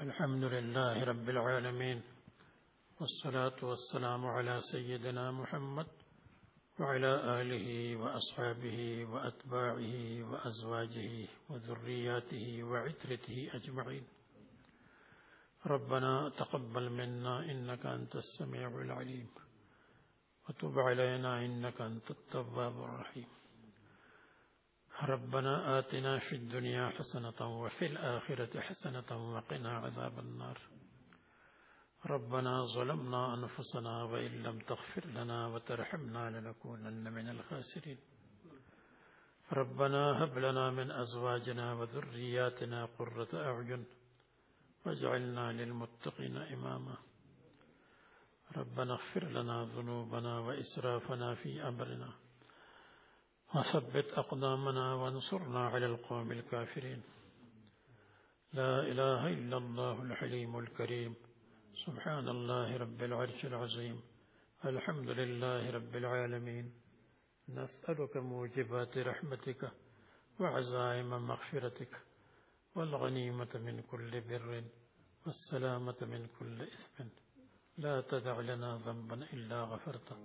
الحمد لله رب العالمين والصلاة والسلام على سيدنا محمد وعلى آله وأصحابه وأتباعه وأزواجه وذرياته وعترته أجمعين. ربنا تقبل منا إنك أنت السميع العليم وتب علينا إنك أنت التواب الرحيم. ربنا آتنا في الدنيا حسنة وفي الآخرة حسنة وقنا عذاب النار. ربنا ظلمنا أنفسنا وإن لم تغفر لنا وترحمنا لنكونن من الخاسرين. ربنا هب لنا من أزواجنا وذرياتنا قرة أعين واجعلنا للمتقين إماما. ربنا اغفر لنا ذنوبنا وإسرافنا في أمرنا. وثبت أقدامنا وانصرنا على القوم الكافرين. لا إله إلا الله الحليم الكريم. سبحان الله رب العرش العظيم. الحمد لله رب العالمين. نسألك موجبات رحمتك وعزائم مغفرتك والغنيمة من كل بر والسلامة من كل إثم. لا تدع لنا ذنبا إلا غفرته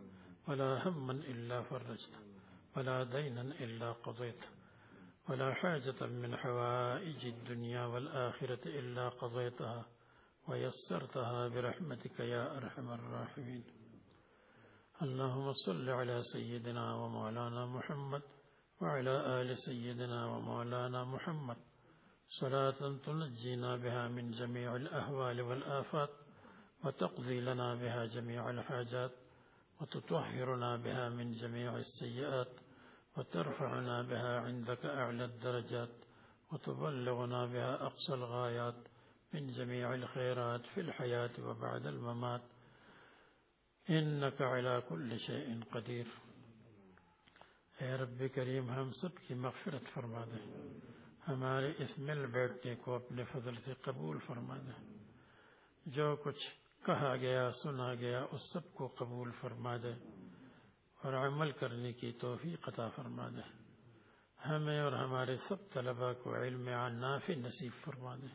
ولا هما إلا فرجته. ولا دينا إلا قضيته ولا حاجة من حوائج الدنيا والآخرة إلا قضيتها ويسرتها برحمتك يا أرحم الراحمين. اللهم صل على سيدنا ومولانا محمد وعلى آل سيدنا ومولانا محمد. صلاة تنجينا بها من جميع الأهوال والآفات وتقضي لنا بها جميع الحاجات وتطهرنا بها من جميع السيئات وترفعنا بها عندك أعلى الدرجات وتبلغنا بها أقصى الغايات من جميع الخيرات في الحياة وبعد الممات. إنك على كل شيء قدير. اے رب کریم ہم سب کی مغفرت فرما دے ہمارے اس مل بیٹھنے کو اپنے فضل سے قبول فرما دے جو کچھ کہا گیا سنا گیا اس سب کو قبول فرما دے اور عمل کرنے کی توفیق عطا فرما دے ہمیں اور ہمارے سب طلباء کو علم نافع نصیب فرما دے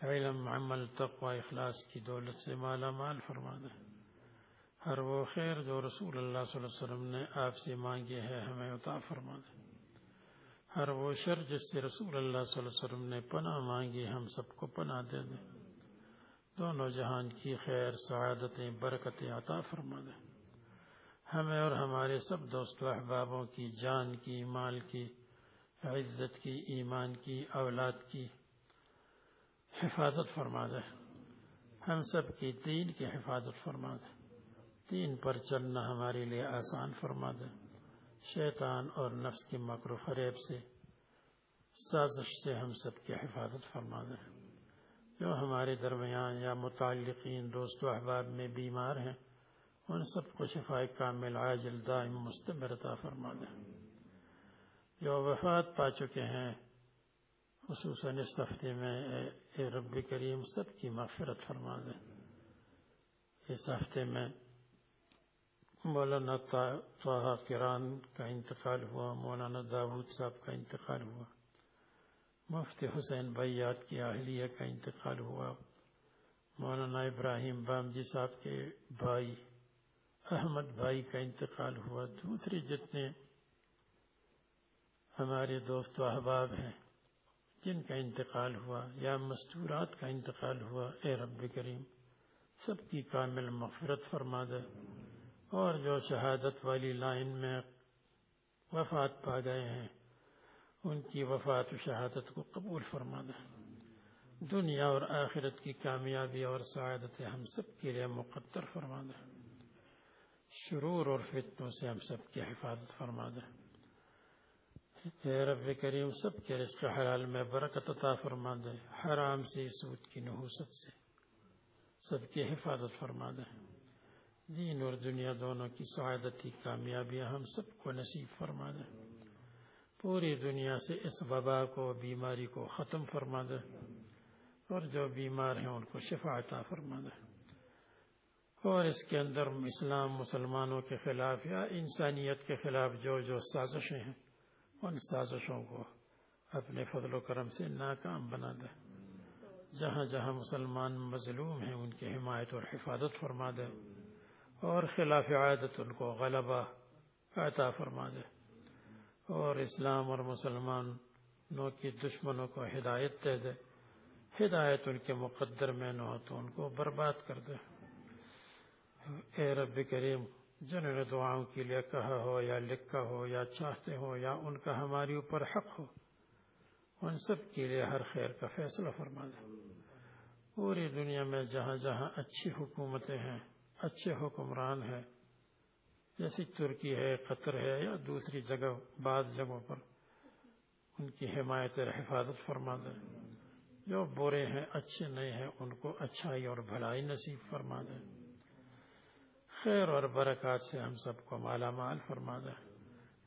علم، عمل، تقوی، اخلاص کی دولت سے مالا مال فرما دے ہر وہ خیر جو رسول اللہ صلی اللہ علیہ وسلم نے آپ سے مانگے ہے، ہمیں عطا فرما دے ہر وہ شر جس سے رسول اللہ صلی اللہ علیہ وسلم نے پناہ مانگی، ہم سب کو پناہ دے دے دونوں جہان کی خیر، سعادتیں، برکتیں عطا فرما دے ہمیں اور ہمارے سب دوست و احبابوں کی جان کی، مال کی، عزت کی، ایمان کی، اولاد کی حفاظت فرما دے۔ ہم سب کی دین کی حفاظت فرما دے۔ دین پر چلنا ہمارے لیے آسان فرما دے۔ شیطان اور نفس کی مکر و فریب سے، سازش سے ہم سب کی حفاظت فرما دے۔ جو ہمارے درمیان یا متعلقین دوست و احباب میں بیمار ہیں ان سب کو شفاء کامل، عاجل، دائم، مستمر عطا فرما دے جو وفات پا چکے ہیں، خصوصاً اس ہفتے میں، اے رب کریم، سب کی مغفرت فرما دے اس ہفتے میں مولانا طه کران کا انتقال ہوا، مولانا داود صاحب کا انتقال ہوا، مفتی حسین بیات کی اہلیہ کا انتقال ہوا، مولانا ابراہیم بامجی صاحب کے بھائی احمد بھائی کا انتقال ہوا، دوسرے جتنے ہمارے دوست و احباب ہیں، جن کا انتقال ہوا یا مستورات کا انتقال ہوا، اے رب کریم، سب کی کامل مغفرت فرما دے اور جو شہادت والی لائن میں وفات پا گئے ہیں، ان کی وفات و شہادت کو قبول فرما دے۔ دنیا اور آخرت کی کامیابی اور سعادت ہم سب کے لیے مقدر فرما دے۔ شرور اور فتنوں سے ہم سب کی حفاظت فرما دے۔ اے رب کریم، سب کے رزق حلال میں برکت عطا فرما دے۔ حرام سے، سود کی نحوست سے سب کی حفاظت فرما دے۔ دین اور دنیا دونوں کی سعادتی کامیابیاں ہم سب کو نصیب فرما دے۔ پوری دنیا سے اس وبا کو، بیماری کو ختم فرما دے۔ اور جو بیمار ہیں، ان کو شفا عطا فرما دے۔ اور اس کے اندر اسلام، مسلمانوں کے خلاف یا انسانیت کے خلاف جو جو سازشیں ہیں، ان سازشوں کو اپنے فضل و کرم سے ناکام بنا دے۔ جہاں جہاں مسلمان مظلوم ہیں، ان کی حمایت اور حفاظت فرما دے۔ اور خلاف عادت ان کو غلبہ عطا فرما دے۔ اور اسلام اور مسلمانوں کی دشمنوں کو ہدایت دے دے۔ ہدایت ان کے مقدر میں نہ ہو تو ان کو برباد کر دے۔ اے رب کریم جنہوں نے دعاؤں کے لیے کہا ہو یا لکھا ہو یا چاہتے ہو یا ان کا ہماری اوپر حق ہو، ان سب کے لیے ہر خیر کا فیصلہ فرما دے۔ پوری دنیا میں جہاں جہاں اچھی حکومتیں ہیں، اچھے حکمران ہیں، جیسے ترکی ہے، قطر ہے یا دوسری جگہ بعض جگہوں پر، ان کی حمایت اور حفاظت فرما دے۔ جو برے ہیں، اچھے نہیں ہیں، ان کو اچھائی اور بھلائی نصیب فرما دے۔ خیر اور برکات سے ہم سب کو مالا مال فرما دے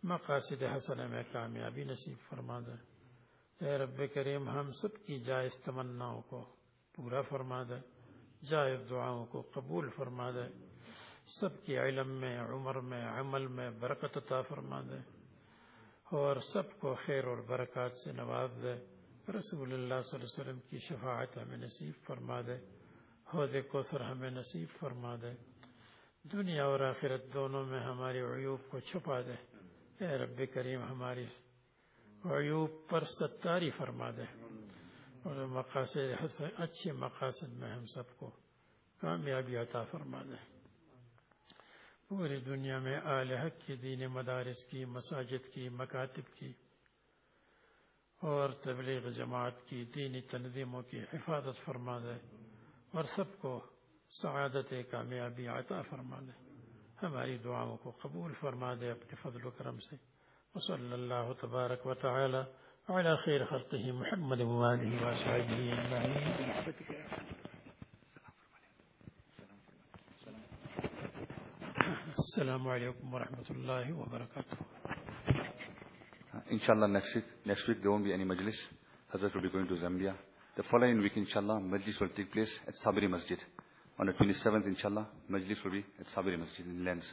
مقاصد حسن میں کامیابی نصیب فرما دے اے رب کریم، ہم سب کی جائز تمناؤں کو پورا فرما دے جائز دعاؤں کو قبول فرما دے سب کی علم میں، عمر میں، عمل میں برکت عطا فرما دے اور سب کو خیر اور برکات سے نواز دے رسول اللہ صلی اللہ علیہ وسلم کی شفاعت ہمیں نصیب فرما دے حوض کوثر ہمیں نصیب فرما دے دنیا اور آخرت دونوں میں ہماری عیوب کو چھپا دے۔ اے رب کریم، ہماری عیوب پر ستاری فرما دے۔ اور مقاصد، اچھے مقاصد میں ہم سب کو کامیابی عطا فرما دے۔ پوری دنیا میں آل حق کی، دین مدارس کی، مساجد کی، مکاتب کی اور تبلیغ جماعت کی، دینی تنظیموں کی حفاظت فرما دے۔ اور سب کو سعادت کامیابی عطا فرما دے ہماری دعاؤں کو قبول فرما دے اپنے فضل و کرم سے وصلی اللہ تبارک و تعالی على خیر خلقه محمد وآله وصحبه اجمعین السلام علیکم ورحمۃ اللہ وبرکاتہ Inshallah, next week, next week there won't be any majlis. Hazrat will be going to Zambia. The following week, inshallah, majlis will take place at Sabri Masjid. On the 27th, inshallah, majlis will be at Sabri Masjid in Lens.